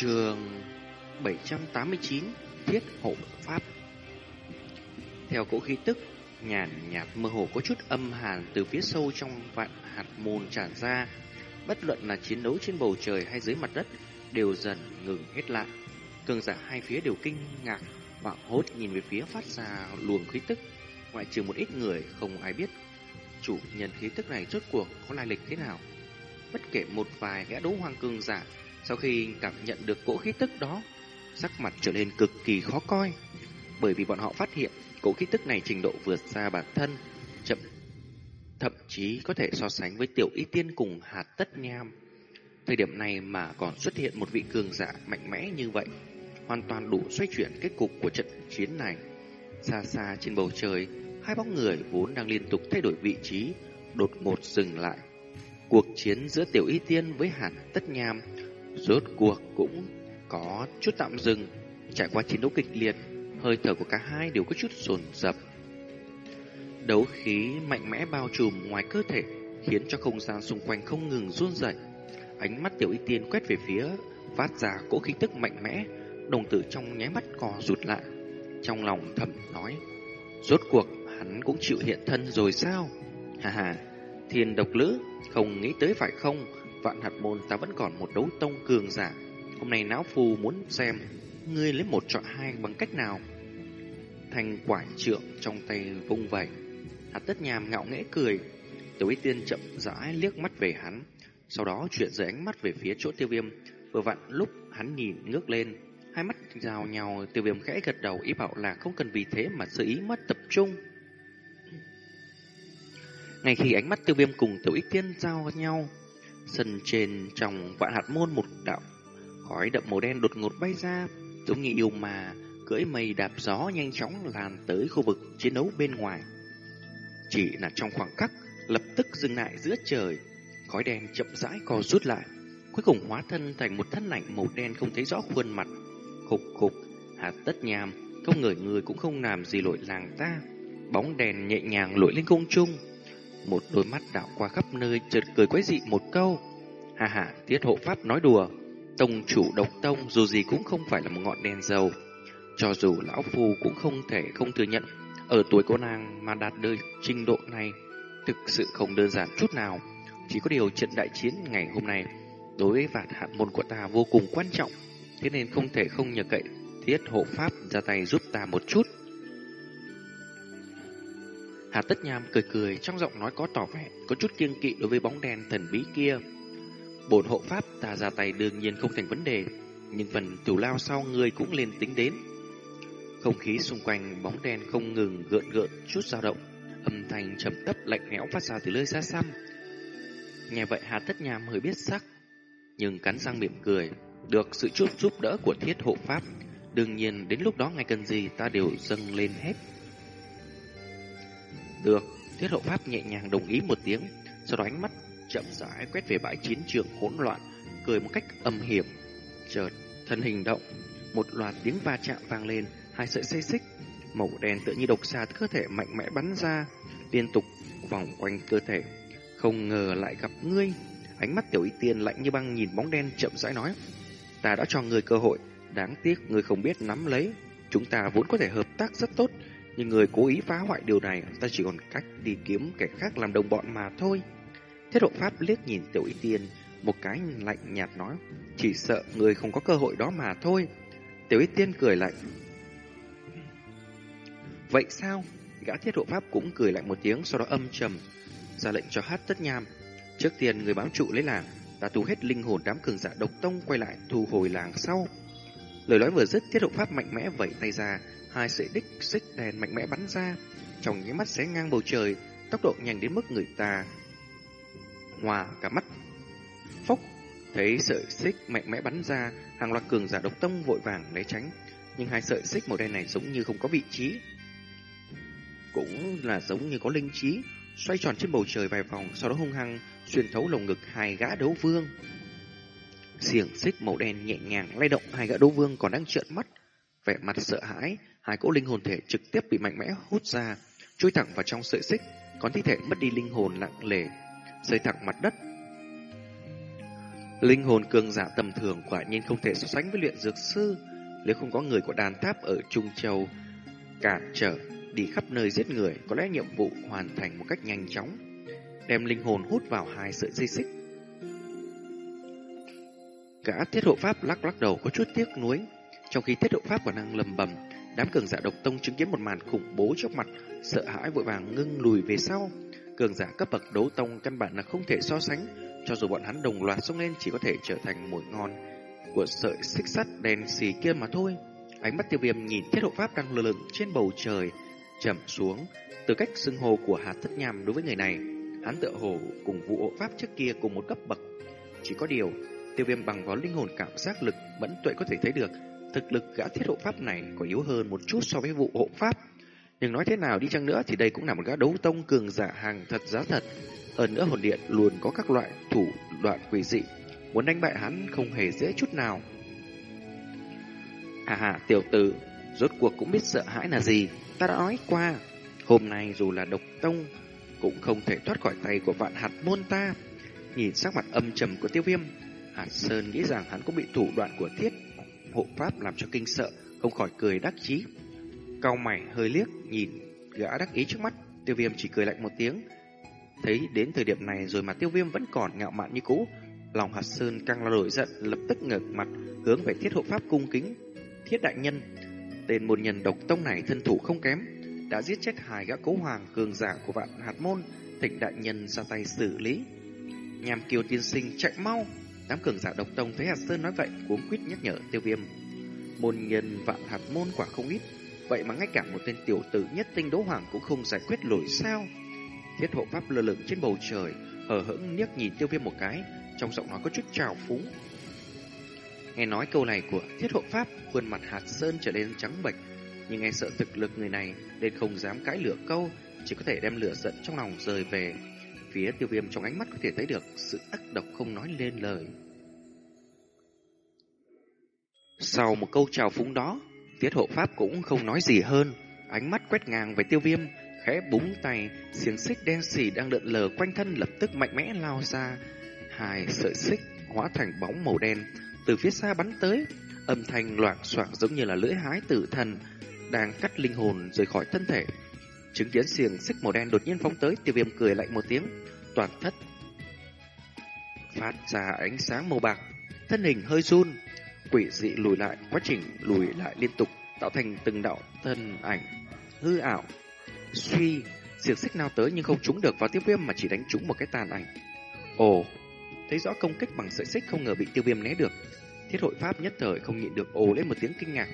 Trường 789 Thiết hộ Pháp Theo cỗ khí tức, nhàn nhạt mơ hồ có chút âm hàn từ phía sâu trong vạn hạt môn tràn ra. Bất luận là chiến đấu trên bầu trời hay dưới mặt đất đều dần ngừng hết lại. Cường giả hai phía đều kinh ngạc, hoảng hốt nhìn về phía phát ra luồng khí tức. Ngoại trừ một ít người không ai biết chủ nhân khí tức này rốt cuộc có lai lịch thế nào. Bất kể một vài gã đấu hoàng cường giả sau khi cảm nhận được cỗ khí tức đó, sắc mặt trở nên cực kỳ khó coi, bởi vì bọn họ phát hiện cỗ khí tức này trình độ vượt xa bản thân, chậm thậm chí có thể so sánh với tiểu y tiên cùng hạt tất nham. Thời điểm này mà còn xuất hiện một vị cường giả mạnh mẽ như vậy, hoàn toàn đủ xoay chuyển kết cục của trận chiến này. Xa xa trên bầu trời, hai bóng người vốn đang liên tục thay đổi vị trí, đột ngột dừng lại. Cuộc chiến giữa tiểu y tiên với hạt tất nham Rốt cuộc cũng có chút tạm dừng, trải qua chiến đấu kịch liệt, hơi thở của cả hai đều có chút dồn dập. Đấu khí mạnh mẽ bao trùm ngoài cơ thể, khiến cho không gian xung quanh không ngừng run rẩy. Ánh mắt tiểu y tiên quét về phía, phát ra cỗ khí tức mạnh mẽ, đồng tử trong nháy mắt cò rụt lại. Trong lòng thầm nói, rốt cuộc hắn cũng chịu hiện thân rồi sao? Hà hà, thiên độc lữ, không nghĩ tới phải không? Vạn hạt môn ta vẫn còn một đấu tông cường giả. Hôm nay não phù muốn xem ngươi lấy một chọn hai bằng cách nào. Thành quải trượng trong tay vung vẩy. Hạt tất nhàm ngạo nghễ cười. Tiểu ý tiên chậm rãi liếc mắt về hắn. Sau đó chuyển dưới ánh mắt về phía chỗ tiêu viêm. Vừa vặn lúc hắn nhìn ngước lên. Hai mắt rào nhau tiêu viêm khẽ gật đầu ý bảo là không cần vì thế mà sự ý mất tập trung. Ngay khi ánh mắt tiêu viêm cùng tiểu ích tiên giao nhau, Sân trên trong vạn hạt môn một đạo khói đậm màu đen đột ngột bay ra, giống như yêu mà cưỡi mây đạp gió nhanh chóng lan tới khu vực chiến đấu bên ngoài. Chỉ là trong khoảng khắc, lập tức dừng lại giữa trời, khói đen chậm rãi co rút lại, cuối cùng hóa thân thành một thân ảnh màu đen không thấy rõ khuôn mặt. Khục khục, hạt tất nhàm, không người người cũng không làm gì lội làng ta. Bóng đèn nhẹ nhàng lội lên không trung, một đôi mắt đảo qua khắp nơi chợt cười quái dị một câu. Hà hà, tiết hộ pháp nói đùa. Tông chủ độc tông dù gì cũng không phải là một ngọn đèn dầu. Cho dù lão phu cũng không thể không thừa nhận. Ở tuổi cô nàng mà đạt được trình độ này thực sự không đơn giản chút nào. Chỉ có điều trận đại chiến ngày hôm nay đối với vạn hạn môn của ta vô cùng quan trọng. Thế nên không thể không nhờ cậy thiết hộ pháp ra tay giúp ta một chút. Hà Tất Nham cười cười trong giọng nói có tỏ vẻ, có chút kiêng kỵ đối với bóng đen thần bí kia. Bổn hộ pháp ta ra tay đương nhiên không thành vấn đề, nhưng phần tù lao sau người cũng lên tính đến. Không khí xung quanh bóng đen không ngừng gợn gợn chút dao động, âm thanh trầm thấp lạnh lẽo phát ra từ nơi xa xăm. Nghe vậy Hà Tất Nham hơi biết sắc, nhưng cắn răng mỉm cười, được sự chút giúp đỡ của thiết hộ pháp. Đương nhiên đến lúc đó ngay cần gì ta đều dâng lên hết. Được, thiết hậu pháp nhẹ nhàng đồng ý một tiếng, sau đó ánh mắt chậm rãi quét về bãi chiến trường hỗn loạn, cười một cách âm hiểm. Chợt, thân hình động, một loạt tiếng va chạm vang lên, hai sợi dây xích màu đen tự như độc xà cơ thể mạnh mẽ bắn ra, liên tục vòng quanh cơ thể. Không ngờ lại gặp ngươi. Ánh mắt tiểu y tiên lạnh như băng nhìn bóng đen chậm rãi nói: "Ta đã cho ngươi cơ hội, đáng tiếc ngươi không biết nắm lấy. Chúng ta vốn có thể hợp tác rất tốt, nhưng người cố ý phá hoại điều này, ta chỉ còn cách đi kiếm kẻ khác làm đồng bọn mà thôi. Thiết hộ pháp liếc nhìn tiểu y tiên, một cái lạnh nhạt nói, chỉ sợ người không có cơ hội đó mà thôi. Tiểu y tiên cười lạnh. Vậy sao? Gã thiết hộ pháp cũng cười lạnh một tiếng, sau đó âm trầm, ra lệnh cho hát tất nham. Trước tiên người bám trụ lấy làng, ta thu hết linh hồn đám cường giả độc tông quay lại thu hồi làng sau. Lời nói vừa dứt, thiết hộ pháp mạnh mẽ vẩy tay ra, hai sợi đích xích đèn mạnh mẽ bắn ra, trong nháy mắt xé ngang bầu trời, tốc độ nhanh đến mức người ta hòa cả mắt. Phốc, thấy sợi xích mạnh mẽ bắn ra, hàng loạt cường giả độc tông vội vàng né tránh, nhưng hai sợi xích màu đen này giống như không có vị trí. Cũng là giống như có linh trí, xoay tròn trên bầu trời vài vòng, sau đó hung hăng xuyên thấu lồng ngực hai gã đấu vương. Xiềng xích màu đen nhẹ nhàng lay động hai gã đấu vương còn đang trợn mắt, vẻ mặt sợ hãi, hai cỗ linh hồn thể trực tiếp bị mạnh mẽ hút ra, chui thẳng vào trong sợi xích, còn thi thể mất đi linh hồn lặng lề, rơi thẳng mặt đất. Linh hồn cường giả tầm thường quả nhiên không thể so sánh với luyện dược sư. Nếu không có người của đàn tháp ở Trung Châu cản trở đi khắp nơi giết người, có lẽ nhiệm vụ hoàn thành một cách nhanh chóng. Đem linh hồn hút vào hai sợi dây xích. Gã thiết hộ pháp lắc lắc đầu có chút tiếc nuối. Trong khi thiết hộ pháp còn đang lầm bầm, đám cường giả độc tông chứng kiến một màn khủng bố trước mặt, sợ hãi vội vàng ngưng lùi về sau. Cường giả cấp bậc đấu tông căn bản là không thể so sánh, cho dù bọn hắn đồng loạt xông lên chỉ có thể trở thành mồi ngon của sợi xích sắt đen xì kia mà thôi. Ánh mắt tiêu viêm nhìn thiết hộ pháp đang lơ lửng trên bầu trời, chậm xuống. Từ cách xưng hô của hạt thất nhàm đối với người này, hắn tựa hồ cùng vụ hộ pháp trước kia cùng một cấp bậc. Chỉ có điều, tiêu viêm bằng vào linh hồn cảm giác lực vẫn tuệ có thể thấy được thực lực gã thiết hộ pháp này có yếu hơn một chút so với vụ hộ pháp. Nhưng nói thế nào đi chăng nữa thì đây cũng là một gã đấu tông cường giả hàng thật giá thật. Hơn nữa hồn điện luôn có các loại thủ đoạn quỷ dị, muốn đánh bại hắn không hề dễ chút nào. Hà hà, tiểu tử, rốt cuộc cũng biết sợ hãi là gì, ta đã nói qua. Hôm nay dù là độc tông, cũng không thể thoát khỏi tay của vạn hạt môn ta. Nhìn sắc mặt âm trầm của tiêu viêm, Hạt Sơn nghĩ rằng hắn cũng bị thủ đoạn của thiết hộ pháp làm cho kinh sợ, không khỏi cười đắc chí. Cao mày hơi liếc, nhìn gã đắc ý trước mắt, tiêu viêm chỉ cười lạnh một tiếng. Thấy đến thời điểm này rồi mà tiêu viêm vẫn còn ngạo mạn như cũ, lòng hạt sơn càng là nổi giận, lập tức ngẩng mặt, hướng về thiết hộ pháp cung kính. Thiết đại nhân, tên môn nhân độc tông này thân thủ không kém, đã giết chết hai gã cố hoàng cường giả của vạn hạt môn, thịnh đại nhân ra tay xử lý. Nhàm kiều tiên sinh chạy mau, Đám cường giả độc tông thấy hạt sơn nói vậy, cuống quýt nhắc nhở tiêu viêm. Môn nhân vạn hạt môn quả không ít, vậy mà ngay cả một tên tiểu tử nhất tinh đỗ hoàng cũng không giải quyết nổi sao. Thiết hộ pháp lơ lửng trên bầu trời, hờ hững liếc nhìn tiêu viêm một cái, trong giọng nói có chút trào phúng. Nghe nói câu này của thiết hộ pháp, khuôn mặt hạt sơn trở nên trắng bệch, nhưng nghe sợ thực lực người này nên không dám cãi lửa câu, chỉ có thể đem lửa giận trong lòng rời về. Phía tiêu viêm trong ánh mắt có thể thấy được sự ác độc không nói lên lời. Sau một câu chào phúng đó, tiết hộ pháp cũng không nói gì hơn. Ánh mắt quét ngang về tiêu viêm, khẽ búng tay, xiềng xích đen xì đang lượn lờ quanh thân lập tức mạnh mẽ lao ra. Hai sợi xích hóa thành bóng màu đen, từ phía xa bắn tới, âm thanh loạn soạn giống như là lưỡi hái tử thần đang cắt linh hồn rời khỏi thân thể. Chứng kiến xiềng xích màu đen đột nhiên phóng tới, tiêu viêm cười lạnh một tiếng, toàn thất. Phát ra ánh sáng màu bạc, thân hình hơi run, quỷ dị lùi lại, quá trình lùi lại liên tục, tạo thành từng đạo thân ảnh, hư ảo, suy, xiềng xích nào tới nhưng không trúng được vào tiêu viêm mà chỉ đánh trúng một cái tàn ảnh. Ồ, thấy rõ công kích bằng sợi xích không ngờ bị tiêu viêm né được. Thiết hội pháp nhất thời không nhịn được ồ lên một tiếng kinh ngạc.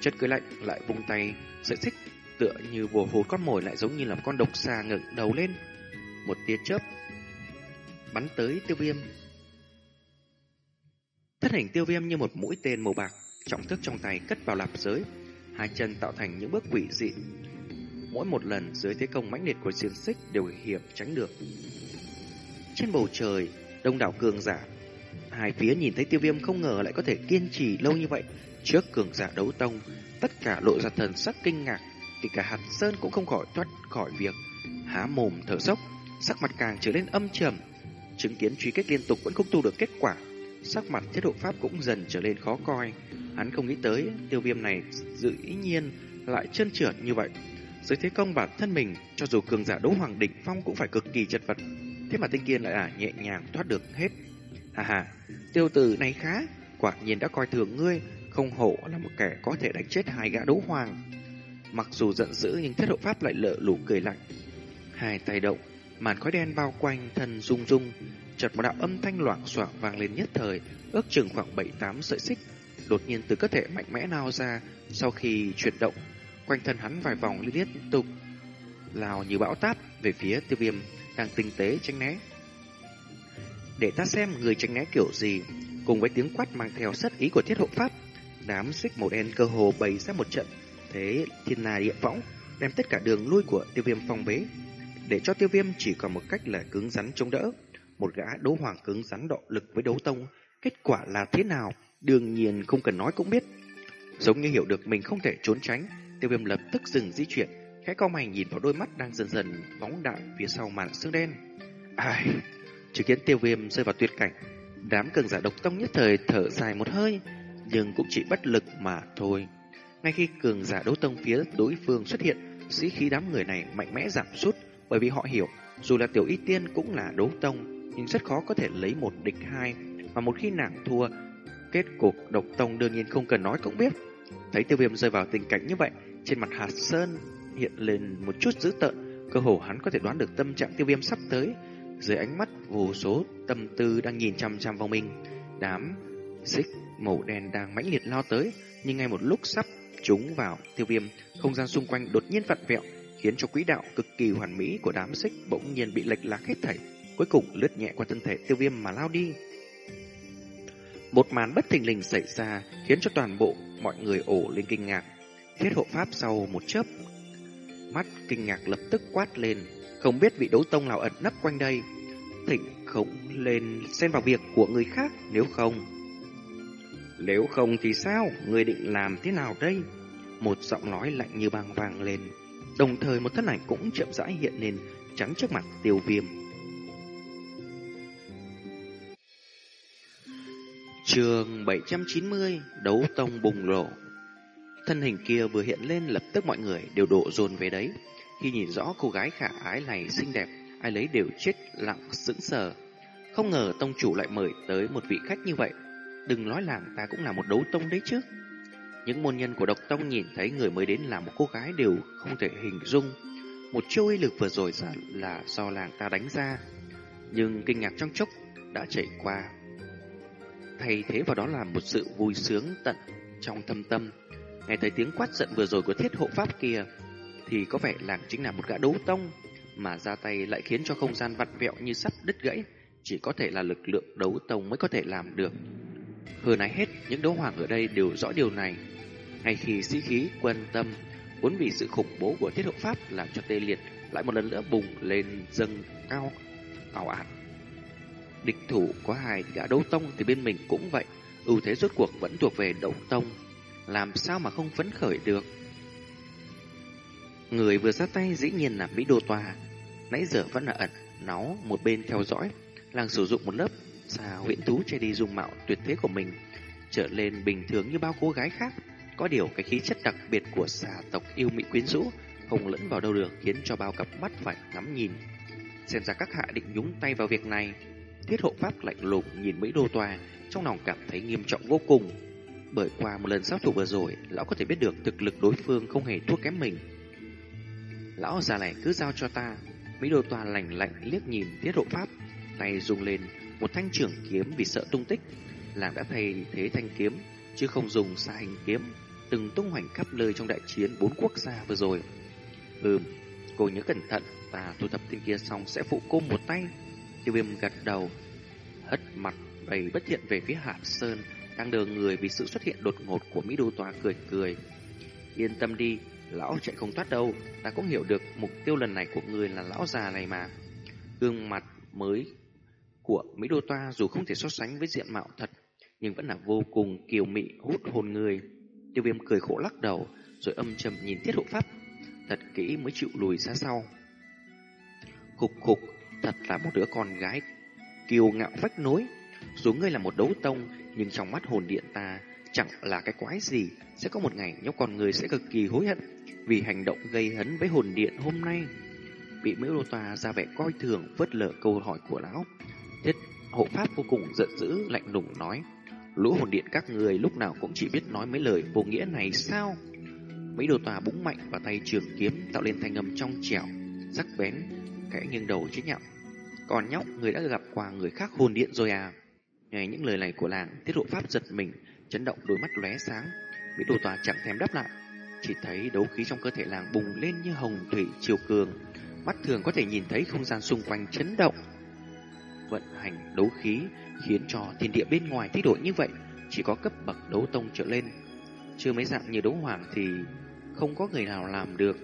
Chợt cười lạnh lại vung tay, sợi xích tựa như vồ hồn con mồi lại giống như là con độc xà ngẩng đầu lên. Một tia chớp bắn tới tiêu viêm. Thân hình tiêu viêm như một mũi tên màu bạc, trọng thức trong tay cất vào lạp giới, hai chân tạo thành những bước quỷ dị. Mỗi một lần dưới thế công mãnh liệt của xiềng xích đều hiểm tránh được. Trên bầu trời, đông đảo cường giả, hai phía nhìn thấy tiêu viêm không ngờ lại có thể kiên trì lâu như vậy. Trước cường giả đấu tông, tất cả lộ ra thần sắc kinh ngạc, thì cả hạt sơn cũng không khỏi thoát khỏi việc há mồm thở dốc, sắc mặt càng trở nên âm trầm. Chứng kiến truy kích liên tục vẫn không tu được kết quả, sắc mặt thiết độ pháp cũng dần trở nên khó coi. Hắn không nghĩ tới tiêu viêm này dự ý nhiên lại chân trượt như vậy. Dưới thế công bản thân mình, cho dù cường giả đấu hoàng đỉnh phong cũng phải cực kỳ chật vật. Thế mà tinh kiên lại là nhẹ nhàng thoát được hết. Hà hà, tiêu tử này khá, quả nhiên đã coi thường ngươi, không hổ là một kẻ có thể đánh chết hai gã đấu hoàng. Mặc dù giận dữ nhưng thiết hộ pháp lại lỡ lủ cười lạnh. Hai tay động, màn khói đen bao quanh thân rung rung, chợt một đạo âm thanh loảng xoảng vang lên nhất thời, ước chừng khoảng bảy tám sợi xích, đột nhiên từ cơ thể mạnh mẽ nào ra, sau khi chuyển động, quanh thân hắn vài vòng liên tiếp tục lao như bão táp về phía tiêu viêm đang tinh tế tránh né. Để ta xem người tránh né kiểu gì, cùng với tiếng quát mang theo sát ý của thiết hộ pháp, đám xích màu đen cơ hồ bày ra một trận thế thiên la địa võng, đem tất cả đường lui của tiêu viêm phong bế, để cho tiêu viêm chỉ còn một cách là cứng rắn chống đỡ. Một gã đấu hoàng cứng rắn độ lực với đấu tông, kết quả là thế nào, đương nhiên không cần nói cũng biết. Giống như hiểu được mình không thể trốn tránh, tiêu viêm lập tức dừng di chuyển, khẽ cao mày nhìn vào đôi mắt đang dần dần phóng đại phía sau màn xương đen. Ai... Chứng kiến tiêu viêm rơi vào tuyệt cảnh, Đám cường giả độc tông nhất thời thở dài một hơi, nhưng cũng chỉ bất lực mà thôi. Ngay khi cường giả đấu tông phía đối phương xuất hiện, sĩ khí đám người này mạnh mẽ giảm sút bởi vì họ hiểu dù là tiểu y tiên cũng là đấu tông nhưng rất khó có thể lấy một địch hai. Mà một khi nàng thua kết cục độc tông đương nhiên không cần nói cũng biết. Thấy tiêu viêm rơi vào tình cảnh như vậy trên mặt hạt sơn hiện lên một chút dữ tợn cơ hồ hắn có thể đoán được tâm trạng tiêu viêm sắp tới. Dưới ánh mắt vô số tâm tư đang nhìn chăm chăm vào mình đám xích màu đen đang mãnh liệt lao tới nhưng ngay một lúc sắp chúng vào tiêu viêm, không gian xung quanh đột nhiên vặn vẹo, khiến cho quỹ đạo cực kỳ hoàn mỹ của đám xích bỗng nhiên bị lệch lạc hết thảy, cuối cùng lướt nhẹ qua thân thể tiêu viêm mà lao đi. Một màn bất thình lình xảy ra khiến cho toàn bộ mọi người ổ lên kinh ngạc. Thiết hộ pháp sau một chớp, mắt kinh ngạc lập tức quát lên, không biết vị đấu tông nào ẩn nấp quanh đây. Thỉnh khổng lên xen vào việc của người khác, nếu không nếu không thì sao? Người định làm thế nào đây? Một giọng nói lạnh như băng vàng lên. Đồng thời một thân ảnh cũng chậm rãi hiện lên chắn trước mặt tiêu viêm. Trường 790 Đấu tông bùng nổ Thân hình kia vừa hiện lên lập tức mọi người đều đổ dồn về đấy. Khi nhìn rõ cô gái khả ái này xinh đẹp, ai lấy đều chết lặng sững sờ. Không ngờ tông chủ lại mời tới một vị khách như vậy, Đừng nói làng ta cũng là một đấu tông đấy chứ. Những môn nhân của độc tông nhìn thấy người mới đến là một cô gái đều không thể hình dung. Một chiêu uy lực vừa rồi là, là do làng ta đánh ra. Nhưng kinh ngạc trong chốc đã chạy qua. Thay thế vào đó là một sự vui sướng tận trong thâm tâm. Nghe thấy tiếng quát giận vừa rồi của thiết hộ pháp kia, thì có vẻ làng chính là một gã đấu tông, mà ra tay lại khiến cho không gian vặn vẹo như sắp đứt gãy, chỉ có thể là lực lượng đấu tông mới có thể làm được. Hơn ai hết, những đấu hoàng ở đây đều rõ điều này. Ngay khi sĩ khí quan tâm, vốn vì sự khủng bố của thiết hậu pháp làm cho tê liệt lại một lần nữa bùng lên dâng cao, ảo ạt. Địch thủ có hai gã đấu tông thì bên mình cũng vậy, ưu thế rốt cuộc vẫn thuộc về đấu tông. Làm sao mà không phấn khởi được? Người vừa ra tay dĩ nhiên là Mỹ Đô Tòa, nãy giờ vẫn là ẩn, nó một bên theo dõi, làng sử dụng một lớp xà nguyễn tú che đi dung mạo tuyệt thế của mình, trở lên bình thường như bao cô gái khác. Có điều cái khí chất đặc biệt của xà tộc yêu mỹ quyến rũ không lẫn vào đâu được khiến cho bao cặp mắt phải ngắm nhìn. Xem ra các hạ định nhúng tay vào việc này. Thiết hộ pháp lạnh lùng nhìn Mỹ Đô Tòa, trong lòng cảm thấy nghiêm trọng vô cùng. Bởi qua một lần sát thủ vừa rồi, lão có thể biết được thực lực đối phương không hề thua kém mình. Lão già này cứ giao cho ta. Mỹ Đô Tòa lạnh lạnh liếc nhìn thiết hộ pháp, tay dùng lên một thanh trưởng kiếm vì sợ tung tích, làng đã thay thế thanh kiếm, chứ không dùng xa hình kiếm, từng tung hoành khắp nơi trong đại chiến bốn quốc gia vừa rồi. Ừm, cô nhớ cẩn thận, ta thu thập tên kia xong sẽ phụ cô một tay. Tiêu viêm gật đầu, hất mặt đầy bất thiện về phía hạ Sơn, đang đờ người vì sự xuất hiện đột ngột của Mỹ Đô Toa cười cười. Yên tâm đi, lão chạy không thoát đâu, ta cũng hiểu được mục tiêu lần này của người là lão già này mà. Gương mặt mới của Mỹ Đô Toa dù không thể so sánh với diện mạo thật, nhưng vẫn là vô cùng kiều mị hút hồn người. Tiêu viêm cười khổ lắc đầu, rồi âm trầm nhìn tiết hộ pháp, thật kỹ mới chịu lùi ra sau. Khục khục, thật là một đứa con gái kiều ngạo vách nối. Dù ngươi là một đấu tông, nhưng trong mắt hồn điện ta chẳng là cái quái gì. Sẽ có một ngày nhóc con người sẽ cực kỳ hối hận vì hành động gây hấn với hồn điện hôm nay. Bị Mỹ Đô Toa ra vẻ coi thường vớt lờ câu hỏi của lão. Thiết hộ pháp vô cùng giận dữ, lạnh lùng nói. Lũ hồn điện các người lúc nào cũng chỉ biết nói mấy lời vô nghĩa này sao? Mấy đồ tòa búng mạnh vào tay trường kiếm tạo lên thanh âm trong trẻo, sắc bén, kẽ nghiêng đầu chế nhạo. Còn nhóc, người đã gặp qua người khác hồn điện rồi à? Nghe những lời này của làng, tiết hộ pháp giật mình, chấn động đôi mắt lóe sáng. Mỹ đồ tòa chẳng thèm đáp lại, chỉ thấy đấu khí trong cơ thể làng bùng lên như hồng thủy chiều cường. Mắt thường có thể nhìn thấy không gian xung quanh chấn động, vận hành đấu khí khiến cho thiên địa bên ngoài thay đổi như vậy, chỉ có cấp bậc đấu tông trở lên. Chưa mấy dạng như đấu hoàng thì không có người nào làm được.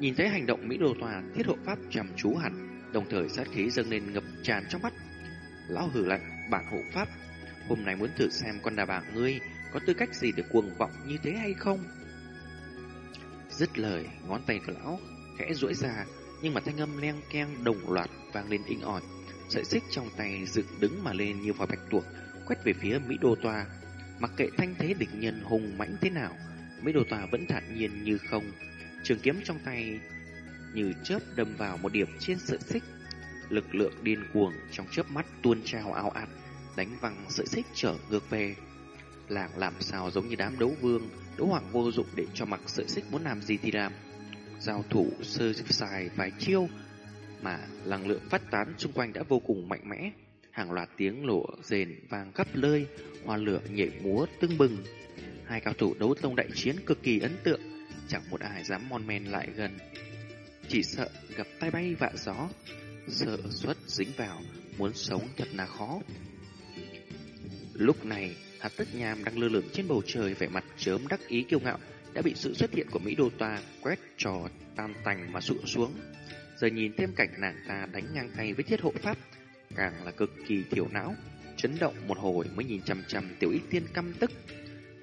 Nhìn thấy hành động Mỹ đồ Tòa thiết hộ pháp chăm chú hẳn, đồng thời sát khí dâng lên ngập tràn trong mắt. Lão hử lạnh, bạn hộ pháp, hôm nay muốn thử xem con đà bà ngươi có tư cách gì để cuồng vọng như thế hay không? Dứt lời, ngón tay của lão khẽ duỗi ra, nhưng mà thanh âm leng keng đồng loạt vang lên inh ỏi. sợi xích trong tay dựng đứng mà lên như vòi bạch tuộc, quét về phía Mỹ Đô Toa. Mặc kệ thanh thế địch nhân hùng mãnh thế nào, Mỹ Đô Toa vẫn thản nhiên như không. Trường kiếm trong tay như chớp đâm vào một điểm trên sợi xích. Lực lượng điên cuồng trong chớp mắt tuôn trào ao ạt, đánh văng sợi xích trở ngược về. Làng làm sao giống như đám đấu vương, đấu hoàng vô dụng để cho mặc sợi xích muốn làm gì thì làm. Giao thủ sơ xài vài chiêu mà năng lượng phát tán xung quanh đã vô cùng mạnh mẽ. Hàng loạt tiếng lộ rền vang khắp nơi, hoa lửa nhảy múa tưng bừng. Hai cao thủ đấu tông đại chiến cực kỳ ấn tượng, chẳng một ai dám mon men lại gần. Chỉ sợ gặp tay bay vạ gió, sợ xuất dính vào, muốn sống thật là khó. Lúc này, hạt tất nham đang lơ lửng trên bầu trời vẻ mặt chớm đắc ý kiêu ngạo, đã bị sự xuất hiện của Mỹ Đô Toa quét trò tan tành mà sụn xuống. Giờ nhìn thêm cảnh nàng ta đánh ngang tay với thiết hộ pháp, càng là cực kỳ thiểu não, chấn động một hồi mới nhìn chăm chăm tiểu ý tiên căm tức.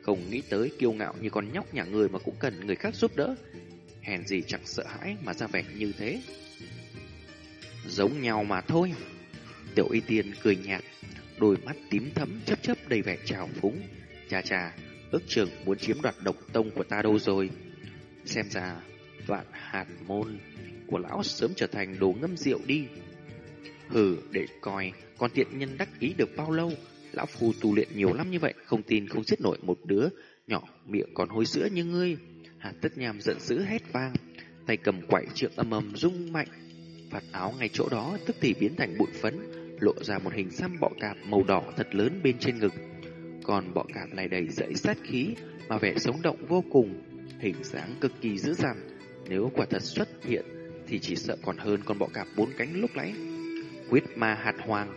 Không nghĩ tới kiêu ngạo như con nhóc nhà người mà cũng cần người khác giúp đỡ. Hèn gì chẳng sợ hãi mà ra vẻ như thế. Giống nhau mà thôi. Tiểu y tiên cười nhạt, đôi mắt tím thấm chấp chấp đầy vẻ trào phúng. Chà chà, ước chừng muốn chiếm đoạt độc tông của ta đâu rồi. Xem ra, vạn hạt môn của lão sớm trở thành đồ ngâm rượu đi. Hừ, để coi, con tiện nhân đắc ý được bao lâu, lão phu tu luyện nhiều lắm như vậy, không tin không giết nổi một đứa, nhỏ miệng còn hôi sữa như ngươi. Hạt tất nhàm giận dữ hét vang, tay cầm quải trượng âm ầm rung mạnh. Vạt áo ngay chỗ đó tức thì biến thành bụi phấn, lộ ra một hình xăm bọ cạp màu đỏ thật lớn bên trên ngực. Còn bọ cạp này đầy dẫy sát khí, mà vẻ sống động vô cùng, hình dáng cực kỳ dữ dằn. Nếu quả thật xuất hiện, thì chỉ sợ còn hơn con bọ cạp bốn cánh lúc nãy. Quyết ma hạt hoàng.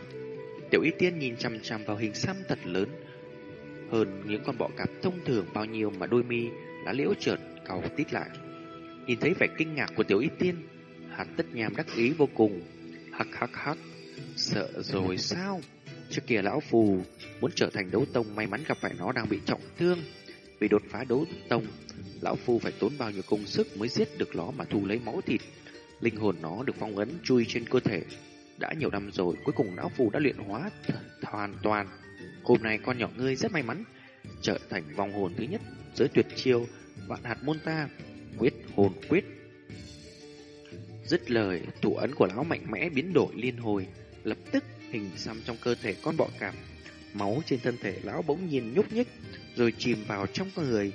Tiểu y tiên nhìn chăm chăm vào hình xăm thật lớn, hơn những con bọ cạp thông thường bao nhiêu mà đôi mi lá liễu trượt cầu tít lại. Nhìn thấy vẻ kinh ngạc của tiểu y tiên, hạt tất nhàm đắc ý vô cùng. Hắc hắc hắc, sợ rồi sao? Trước kia lão phù muốn trở thành đấu tông may mắn gặp phải nó đang bị trọng thương. Vì đột phá đấu tông, lão phù phải tốn bao nhiêu công sức mới giết được nó mà thu lấy máu thịt. Linh hồn nó được phong ấn chui trên cơ thể. Đã nhiều năm rồi, cuối cùng lão phù đã luyện hóa hoàn toàn. Hôm nay con nhỏ ngươi rất may mắn, trở thành vong hồn thứ nhất giới tuyệt chiêu vạn hạt môn ta, quyết hồn quyết. Dứt lời, thủ ấn của lão mạnh mẽ biến đổi liên hồi, lập tức hình xăm trong cơ thể con bọ cạp. Máu trên thân thể lão bỗng nhiên nhúc nhích, rồi chìm vào trong con người.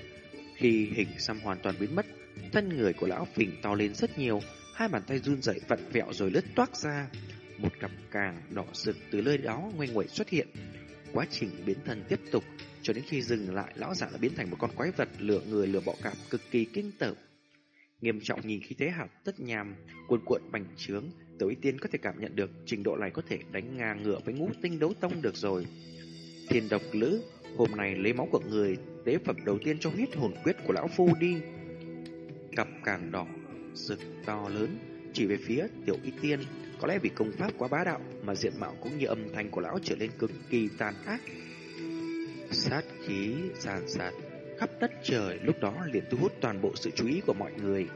Khi hình xăm hoàn toàn biến mất, thân người của lão phình to lên rất nhiều, hai bàn tay run rẩy vặn vẹo rồi lướt toác ra. Một cặp càng đỏ rực từ nơi đó ngoe nguậy xuất hiện. Quá trình biến thân tiếp tục, cho đến khi dừng lại, lão giả đã biến thành một con quái vật lửa người lửa bọ cạp cực kỳ kinh tởm. Nghiêm trọng nhìn khí thế hạt tất nhàm, cuộn cuộn bành trướng, tiểu y tiên có thể cảm nhận được trình độ này có thể đánh ngang ngựa với ngũ tinh đấu tông được rồi. Thiên độc lữ, hôm nay lấy máu của người, tế phẩm đầu tiên cho huyết hồn quyết của lão phu đi. Cặp càng đỏ, rực to lớn, chỉ về phía tiểu y tiên, có lẽ vì công pháp quá bá đạo mà diện mạo cũng như âm thanh của lão trở nên cực kỳ tàn ác. Sát khí sàn sạt khắp đất trời lúc đó liền thu hút toàn bộ sự chú ý của mọi người.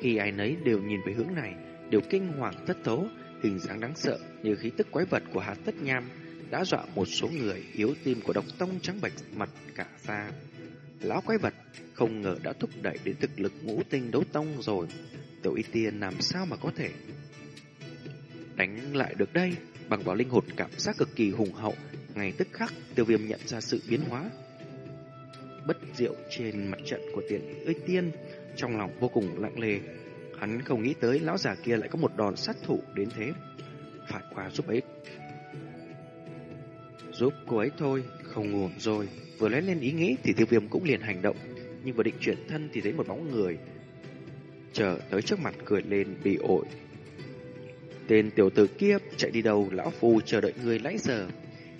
Khi ai nấy đều nhìn về hướng này, đều kinh hoàng thất thố, hình dáng đáng sợ như khí tức quái vật của hạt tất nham đã dọa một số người yếu tim của độc tông trắng bệch mặt cả ra. Lão quái vật không ngờ đã thúc đẩy đến thực lực ngũ tinh đấu tông rồi. Tiểu y tiên làm sao mà có thể đánh lại được đây bằng vào linh hồn cảm giác cực kỳ hùng hậu ngay tức khắc tiêu viêm nhận ra sự biến hóa bất diệu trên mặt trận của tiền ưỡi tiên trong lòng vô cùng lặng lề. Hắn không nghĩ tới lão già kia lại có một đòn sát thủ đến thế. Phải qua giúp ấy. Giúp cô ấy thôi không nguồn rồi. Vừa lén lên ý nghĩ thì tiêu viêm cũng liền hành động. Nhưng vừa định chuyển thân thì thấy một bóng người chờ tới trước mặt cười lên bị ổi. Tên tiểu tử kia chạy đi đâu lão phu chờ đợi người lãi giờ.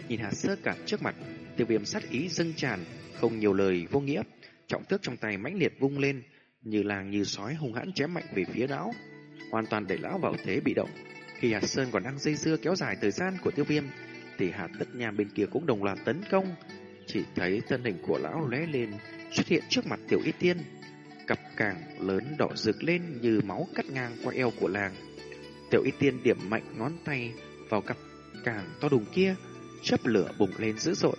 Nhìn hạt sơ cản trước mặt, tiêu viêm sát ý dâng tràn, không nhiều lời vô nghĩa. Trọng tước trong tay mãnh liệt vung lên, như làng như sói hung hãn chém mạnh về phía lão. Hoàn toàn đẩy lão vào thế bị động. Khi hạt sơn còn đang dây dưa kéo dài thời gian của tiêu viêm, thì hạt tất nham bên kia cũng đồng loạt tấn công. Chỉ thấy thân hình của lão lóe lên, xuất hiện trước mặt tiểu y tiên. Cặp càng lớn đỏ rực lên như máu cắt ngang qua eo của làng Tiểu y tiên điểm mạnh ngón tay vào cặp càng to đùng kia, chấp lửa bùng lên dữ dội,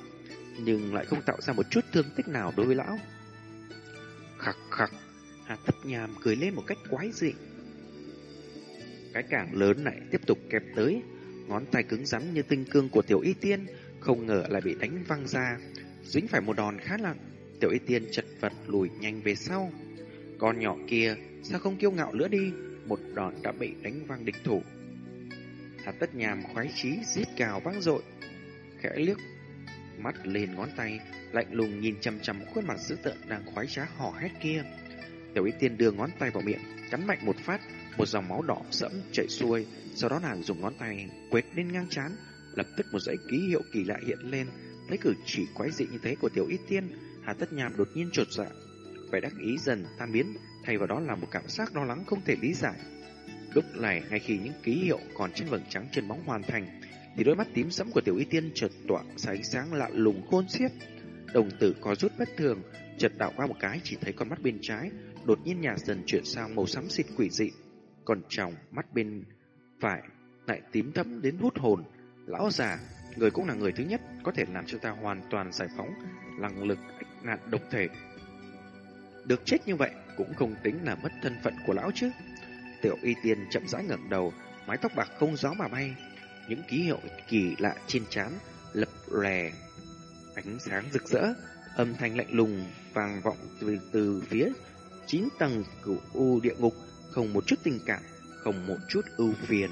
nhưng lại không tạo ra một chút thương tích nào đối với lão. Khắc khắc, Hà Tất Nhàm cười lên một cách quái dị. Cái cảng lớn này tiếp tục kẹp tới, ngón tay cứng rắn như tinh cương của tiểu y tiên, không ngờ lại bị đánh văng ra, dính phải một đòn khá nặng. Tiểu y tiên chật vật lùi nhanh về sau. Con nhỏ kia sao không kiêu ngạo nữa đi, một đòn đã bị đánh văng địch thủ. Hà tất nhàm khoái chí giết cào vang dội, khẽ liếc mắt lên ngón tay, lạnh lùng nhìn chăm chăm khuôn mặt dữ tợn đang khoái trá hò hét kia. Tiểu y tiên đưa ngón tay vào miệng, cắn mạnh một phát, một dòng máu đỏ sẫm chảy xuôi, sau đó nàng dùng ngón tay quét lên ngang chán, lập tức một dãy ký hiệu kỳ lạ hiện lên, thấy cử chỉ quái dị như thế của tiểu y tiên, Hà Tất Nham đột nhiên trột dạ, vẻ đắc ý dần tan biến, thay vào đó là một cảm giác lo lắng không thể lý giải. Lúc này, ngay khi những ký hiệu còn trên vầng trắng trên bóng hoàn thành, thì đôi mắt tím sẫm của tiểu y tiên chợt tỏa sáng sáng lạ lùng khôn xiết. Đồng tử có rút bất thường, chợt đảo qua một cái chỉ thấy con mắt bên trái đột nhiên nhạt dần chuyển sang màu xám xịt quỷ dị, còn trong mắt bên phải lại tím thẫm đến hút hồn. Lão già, người cũng là người thứ nhất có thể làm cho ta hoàn toàn giải phóng năng lực ách nạn độc thể. Được chết như vậy cũng không tính là mất thân phận của lão chứ. Tiểu y tiên chậm rãi ngẩng đầu, mái tóc bạc không gió mà bay. Những ký hiệu kỳ lạ trên trán lập lè, ánh sáng rực rỡ, âm thanh lạnh lùng vang vọng từ từ phía chín tầng cửu u địa ngục, không một chút tình cảm, không một chút ưu phiền.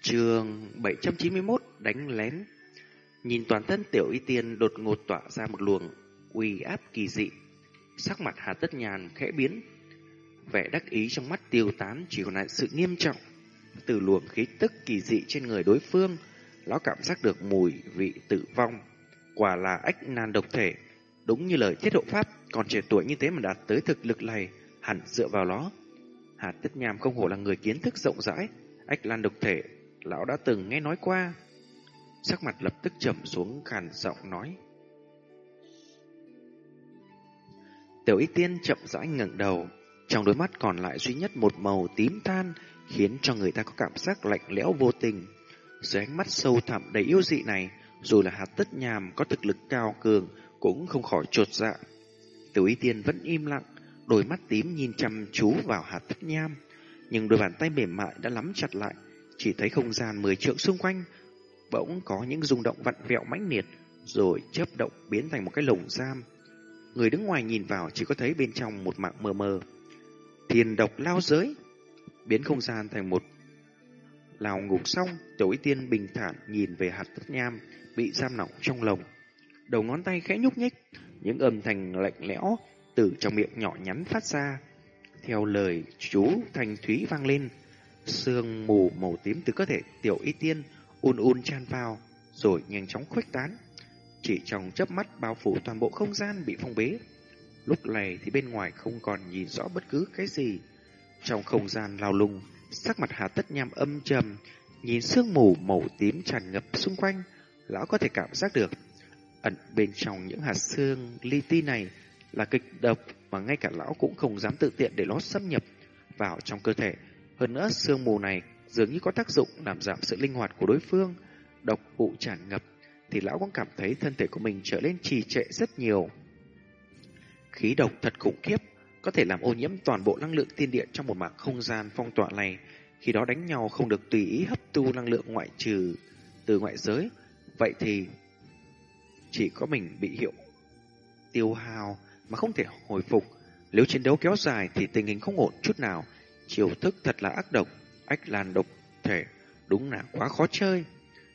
Trường 791 đánh lén Nhìn toàn thân tiểu y tiên đột ngột tỏa ra một luồng uy áp kỳ dị. Sắc mặt Hà Tất Nhàn khẽ biến. Vẻ đắc ý trong mắt tiêu tán chỉ còn lại sự nghiêm trọng. Từ luồng khí tức kỳ dị trên người đối phương, lão cảm giác được mùi vị tử vong. Quả là ách nan độc thể. Đúng như lời thiết độ pháp, còn trẻ tuổi như thế mà đạt tới thực lực này, hẳn dựa vào nó. Hà Tất Nham không hổ là người kiến thức rộng rãi. Ách lan độc thể, lão đã từng nghe nói qua. Sắc mặt lập tức trầm xuống khàn giọng nói. Tiểu y tiên chậm rãi ngẩng đầu, trong đôi mắt còn lại duy nhất một màu tím than, khiến cho người ta có cảm giác lạnh lẽo vô tình. Dưới ánh mắt sâu thẳm đầy yêu dị này, dù là hạt tất nhàm có thực lực cao cường, cũng không khỏi trột dạ. Tiểu y tiên vẫn im lặng, đôi mắt tím nhìn chăm chú vào hạt tất nham, nhưng đôi bàn tay mềm mại đã nắm chặt lại, chỉ thấy không gian mười trượng xung quanh bỗng có những rung động vặn vẹo mãnh liệt, rồi chớp động biến thành một cái lồng giam. Người đứng ngoài nhìn vào chỉ có thấy bên trong một mạng mờ mờ. Thiền độc lao giới, biến không gian thành một lào ngục xong, tiểu y tiên bình thản nhìn về hạt tất nham bị giam nỏng trong lồng. Đầu ngón tay khẽ nhúc nhích, những âm thanh lạnh lẽo từ trong miệng nhỏ nhắn phát ra. Theo lời chú thanh thúy vang lên, sương mù màu tím từ cơ thể tiểu y tiên un un tràn vào, rồi nhanh chóng khuếch tán. Chỉ trong chớp mắt bao phủ toàn bộ không gian bị phong bế. Lúc này thì bên ngoài không còn nhìn rõ bất cứ cái gì. Trong không gian lao lung, sắc mặt Hà Tất Nham âm trầm, nhìn sương mù màu tím tràn ngập xung quanh, lão có thể cảm giác được ẩn bên trong những hạt xương li ti này là kịch độc mà ngay cả lão cũng không dám tự tiện để nó xâm nhập vào trong cơ thể. Hơn nữa, sương mù này dường như có tác dụng làm giảm sự linh hoạt của đối phương. Độc vụ tràn ngập, thì lão cũng cảm thấy thân thể của mình trở nên trì trệ rất nhiều. Khí độc thật khủng khiếp, có thể làm ô nhiễm toàn bộ năng lượng tiên điện trong một mạng không gian phong tỏa này. Khi đó đánh nhau không được tùy ý hấp thu năng lượng ngoại trừ từ ngoại giới. Vậy thì chỉ có mình bị hiệu tiêu hao mà không thể hồi phục. Nếu chiến đấu kéo dài thì tình hình không ổn chút nào. Chiều thức thật là ác độc. Ách lan độc thể, đúng là quá khó chơi.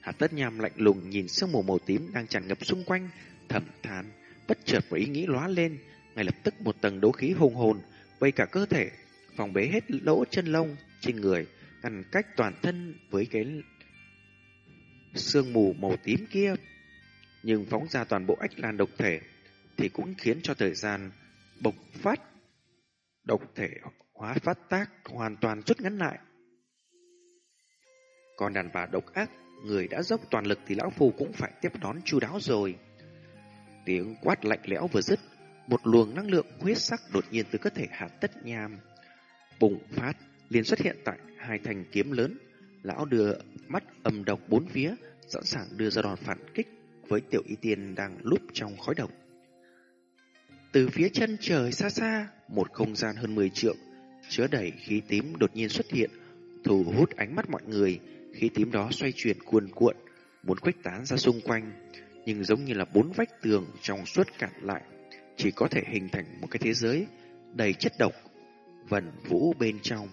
Hạ tất nham lạnh lùng nhìn sương mù màu tím đang tràn ngập xung quanh, thầm than, bất chợt một ý nghĩ lóa lên, ngay lập tức một tầng đấu khí hùng hồn vây cả cơ thể, phòng bế hết lỗ chân lông trên người, ngăn cách toàn thân với cái sương mù màu tím kia. Nhưng phóng ra toàn bộ ách lan độc thể thì cũng khiến cho thời gian bộc phát độc thể hóa phát tác hoàn toàn rút ngắn lại. Còn đàn bà độc ác, người đã dốc toàn lực thì lão phu cũng phải tiếp đón chu đáo rồi. Tiếng quát lạnh lẽo vừa dứt, một luồng năng lượng huyết sắc đột nhiên từ cơ thể hạ tất nham bùng phát, liền xuất hiện tại hai thành kiếm lớn. Lão đưa mắt âm độc bốn phía, sẵn sàng đưa ra đòn phản kích với tiểu y tiên đang lúp trong khói độc. Từ phía chân trời xa xa, một không gian hơn 10 trượng, chứa đầy khí tím đột nhiên xuất hiện, thu hút ánh mắt mọi người, khí tím đó xoay chuyển cuồn cuộn, muốn khuếch tán ra xung quanh, nhưng giống như là bốn vách tường trong suốt cản lại, chỉ có thể hình thành một cái thế giới đầy chất độc, vần vũ bên trong.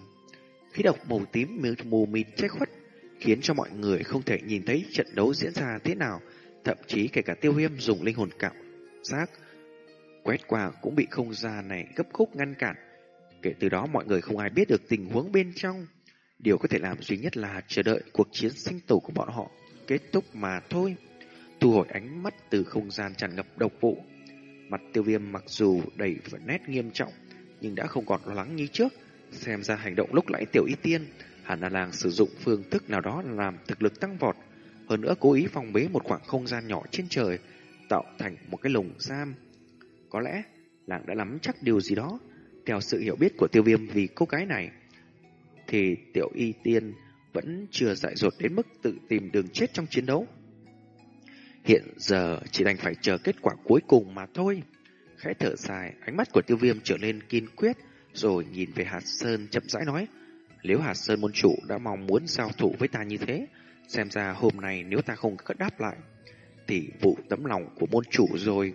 Khí độc màu tím mù mịt che khuất, khiến cho mọi người không thể nhìn thấy trận đấu diễn ra thế nào, thậm chí kể cả tiêu viêm dùng linh hồn cảm giác quét qua cũng bị không gian này gấp khúc ngăn cản. Kể từ đó mọi người không ai biết được tình huống bên trong. Điều có thể làm duy nhất là chờ đợi cuộc chiến sinh tử của bọn họ kết thúc mà thôi. Thu hồi ánh mắt từ không gian tràn ngập độc vụ. Mặt tiêu viêm mặc dù đầy phần nét nghiêm trọng, nhưng đã không còn lo lắng như trước. Xem ra hành động lúc nãy tiểu y tiên, hẳn là làng sử dụng phương thức nào đó làm thực lực tăng vọt. Hơn nữa cố ý phòng bế một khoảng không gian nhỏ trên trời, tạo thành một cái lồng giam. Có lẽ làng đã nắm chắc điều gì đó. Theo sự hiểu biết của tiêu viêm vì cô gái này, thì tiểu y tiên vẫn chưa dại dột đến mức tự tìm đường chết trong chiến đấu. Hiện giờ chỉ đành phải chờ kết quả cuối cùng mà thôi. Khẽ thở dài, ánh mắt của tiêu viêm trở nên kiên quyết, rồi nhìn về Hạt Sơn chậm rãi nói, nếu Hạt Sơn môn chủ đã mong muốn giao thủ với ta như thế, xem ra hôm nay nếu ta không có đáp lại, thì vụ tấm lòng của môn chủ rồi.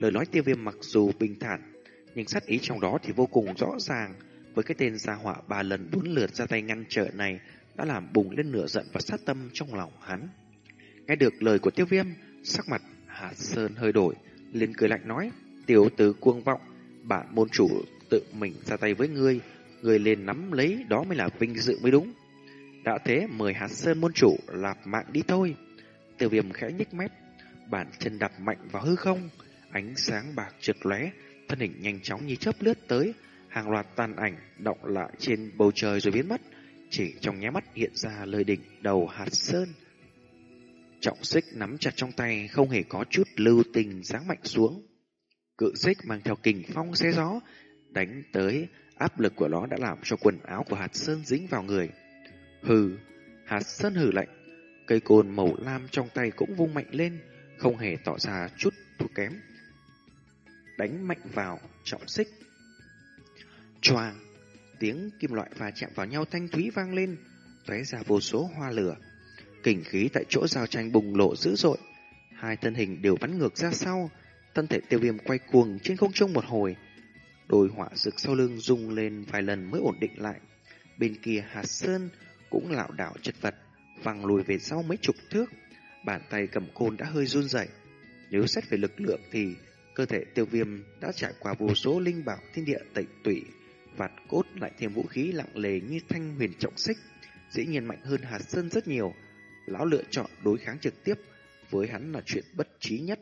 Lời nói tiêu viêm mặc dù bình thản, nhưng sát ý trong đó thì vô cùng rõ ràng, với cái tên gia họa ba lần bốn lượt ra tay ngăn trở này đã làm bùng lên nửa giận và sát tâm trong lòng hắn. Nghe được lời của tiêu viêm, sắc mặt Hà Sơn hơi đổi, liền cười lạnh nói, tiểu tử cuồng vọng, bản môn chủ tự mình ra tay với ngươi, ngươi liền nắm lấy đó mới là vinh dự mới đúng. Đã thế mời Hà Sơn môn chủ lạp mạng đi thôi. Tiêu viêm khẽ nhích mép, bản chân đạp mạnh vào hư không, ánh sáng bạc trượt lóe, thân hình nhanh chóng như chớp lướt tới, hàng loạt tàn ảnh động lại trên bầu trời rồi biến mất, chỉ trong nháy mắt hiện ra lời đỉnh đầu hạt sơn. Trọng xích nắm chặt trong tay không hề có chút lưu tình giáng mạnh xuống. Cự xích mang theo kình phong xe gió, đánh tới áp lực của nó đã làm cho quần áo của hạt sơn dính vào người. Hừ, hạt sơn hừ lạnh, cây côn màu lam trong tay cũng vung mạnh lên, không hề tỏ ra chút thua kém. Đánh mạnh vào trọng xích. Choàng, tiếng kim loại va chạm vào nhau thanh thúy vang lên, tóe ra vô số hoa lửa. Kình khí tại chỗ giao tranh bùng lộ dữ dội, hai thân hình đều bắn ngược ra sau, thân thể tiêu viêm quay cuồng trên không trung một hồi. Đôi họa rực sau lưng rung lên vài lần mới ổn định lại. Bên kia hạt Sơn cũng lảo đảo chật vật, văng lùi về sau mấy chục thước. Bàn tay cầm côn đã hơi run rẩy. Nếu xét về lực lượng thì cơ thể tiêu viêm đã trải qua vô số linh bảo thiên địa tẩy tủy vạt cốt lại thêm vũ khí lặng lề như thanh huyền trọng xích, dĩ nhiên mạnh hơn hạt Sơn rất nhiều. Lão lựa chọn đối kháng trực tiếp với hắn là chuyện bất trí nhất.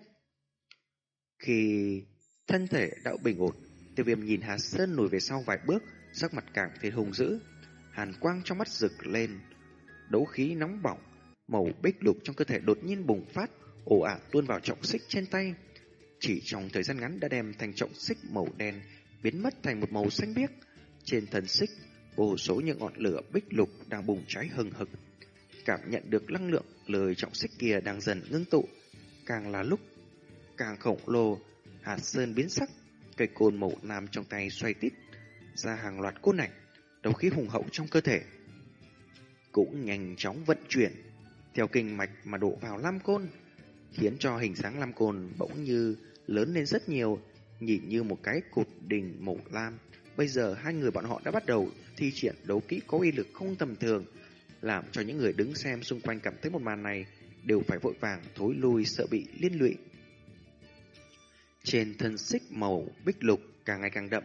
Khi thân thể đã bình ổn, tiêu viêm nhìn Hà Sơn lùi về sau vài bước, sắc mặt càng thêm hung dữ. Hàn quang trong mắt rực lên, đấu khí nóng bỏng, màu bích lục trong cơ thể đột nhiên bùng phát, ồ ạt tuôn vào trọng xích trên tay. Chỉ trong thời gian ngắn đã đem thành trọng xích màu đen biến mất thành một màu xanh biếc. Trên thân xích, vô số những ngọn lửa bích lục đang bùng cháy hừng hực. Cảm nhận được năng lượng lời trọng xích kia đang dần ngưng tụ, càng là lúc càng khổng lồ, hạt sơn biến sắc, cây côn màu lam trong tay xoay tít ra hàng loạt côn ảnh, đấu khí hùng hậu trong cơ thể cũng nhanh chóng vận chuyển theo kinh mạch mà đổ vào lam côn, khiến cho hình dáng lam côn bỗng như lớn lên rất nhiều, nhìn như một cái cột đỉnh màu lam. Bây giờ hai người bọn họ đã bắt đầu thi triển đấu kỹ có uy lực không tầm thường, làm cho những người đứng xem xung quanh cảm thấy một màn này đều phải vội vàng thối lui sợ bị liên lụy. Trên thân xích màu bích lục càng ngày càng đậm,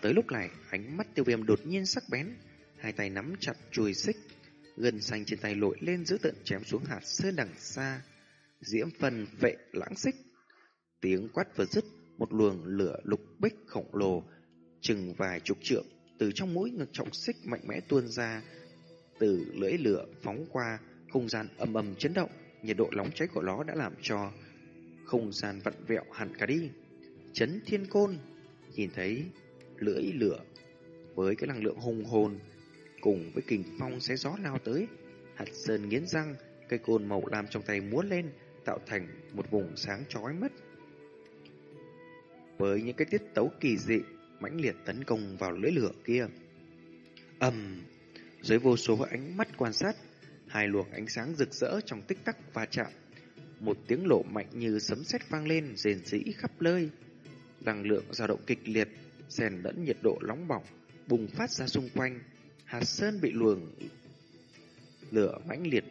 tới lúc này ánh mắt tiêu viêm đột nhiên sắc bén, hai tay nắm chặt chùi xích, gần xanh trên tay lội lên giữ tận chém xuống hạt sơn đằng xa, diễm phần vệ lãng xích. Tiếng quát vừa dứt, một luồng lửa lục bích khổng lồ, chừng vài chục trượng, từ trong mũi ngực trọng xích mạnh mẽ tuôn ra, từ lưỡi lửa phóng qua, không gian âm ầm chấn động, nhiệt độ nóng cháy của nó đã làm cho không gian vặn vẹo hẳn cả đi. Chấn thiên côn, nhìn thấy lưỡi lửa với cái năng lượng hùng hồn cùng với kình phong xé gió lao tới. Hạt sơn nghiến răng, cây côn màu lam trong tay múa lên, tạo thành một vùng sáng chói mắt. Với những cái tiết tấu kỳ dị, mãnh liệt tấn công vào lưỡi lửa kia. ầm, dưới vô số ánh mắt quan sát, hai luồng ánh sáng rực rỡ trong tích tắc va chạm. Một tiếng lộ mạnh như sấm sét vang lên, rền rĩ khắp nơi. Năng lượng dao động kịch liệt, xen lẫn nhiệt độ nóng bỏng, bùng phát ra xung quanh. Hạt sơn bị luồng lửa mãnh liệt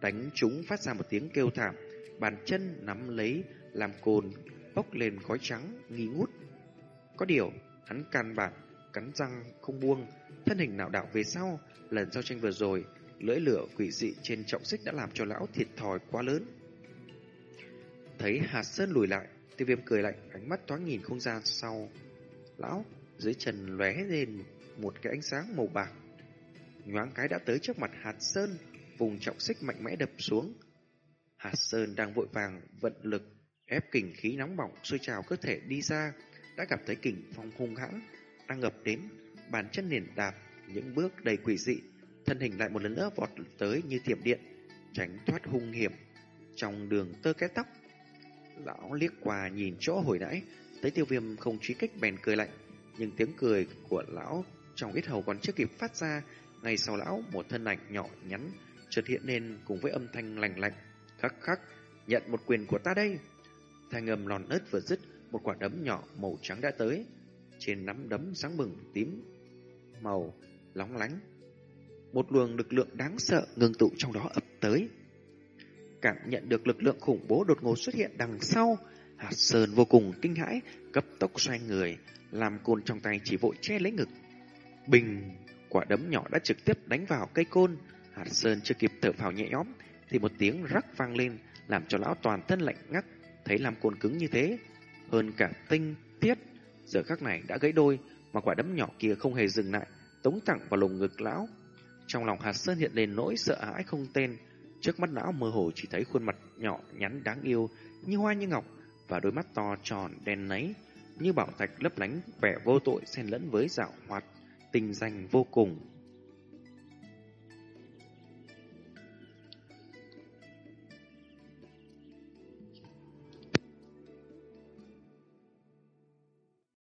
đánh chúng phát ra một tiếng kêu thảm, bàn chân nắm lấy làm cồn bốc lên khói trắng nghi ngút. Có điều, hắn can bản cắn răng không buông, thân hình nạo đạo về sau, lần giao tranh vừa rồi, lưỡi lửa quỷ dị trên trọng xích đã làm cho lão thiệt thòi quá lớn. Thấy hạt sơn lùi lại, tiêu viêm cười lạnh, ánh mắt thoáng nhìn không gian sau. Lão, dưới chân lóe lên một cái ánh sáng màu bạc. Nhoáng cái đã tới trước mặt hạt sơn, vùng trọng xích mạnh mẽ đập xuống. Hạt sơn đang vội vàng vận lực, ép kình khí nóng bỏng sôi trào cơ thể đi ra, đã cảm thấy kình phong hung hãn đang ngập đến, bàn chân liền đạp, những bước đầy quỷ dị, thân hình lại một lần nữa vọt tới như thiểm điện, tránh thoát hung hiểm. Trong đường tơ cái tóc, lão liếc qua nhìn chỗ hồi nãy, thấy tiêu viêm không truy kích bèn cười lạnh, nhưng tiếng cười của lão trong ít hầu còn chưa kịp phát ra, ngay sau lão một thân ảnh nhỏ nhắn chợt hiện lên cùng với âm thanh lành lạnh, khắc khắc, nhận một quyền của ta đây. Thanh âm lòn ớt vừa dứt, một quả đấm nhỏ màu trắng đã tới, trên nắm đấm sáng bừng tím màu lóng lánh. Một luồng lực lượng đáng sợ ngưng tụ trong đó ập tới. Cảm nhận được lực lượng khủng bố đột ngột xuất hiện đằng sau, Hạt Sơn vô cùng kinh hãi, cấp tốc xoay người, làm côn trong tay chỉ vội che lấy ngực. Bình, quả đấm nhỏ đã trực tiếp đánh vào cây côn. Hạt Sơn chưa kịp thở phào nhẹ nhõm, thì một tiếng rắc vang lên, làm cho lão toàn thân lạnh ngắt, thấy làm côn cứng như thế. Hơn cả tinh, tiết, giờ khắc này đã gãy đôi, mà quả đấm nhỏ kia không hề dừng lại, tống thẳng vào lồng ngực lão. Trong lòng Hạt Sơn hiện lên nỗi sợ hãi không tên, trước mắt lão mơ hồ chỉ thấy khuôn mặt nhỏ nhắn đáng yêu, như hoa như ngọc, và đôi mắt to tròn đen nấy, như bảo thạch lấp lánh vẻ vô tội xen lẫn với dạo hoạt, tình danh vô cùng.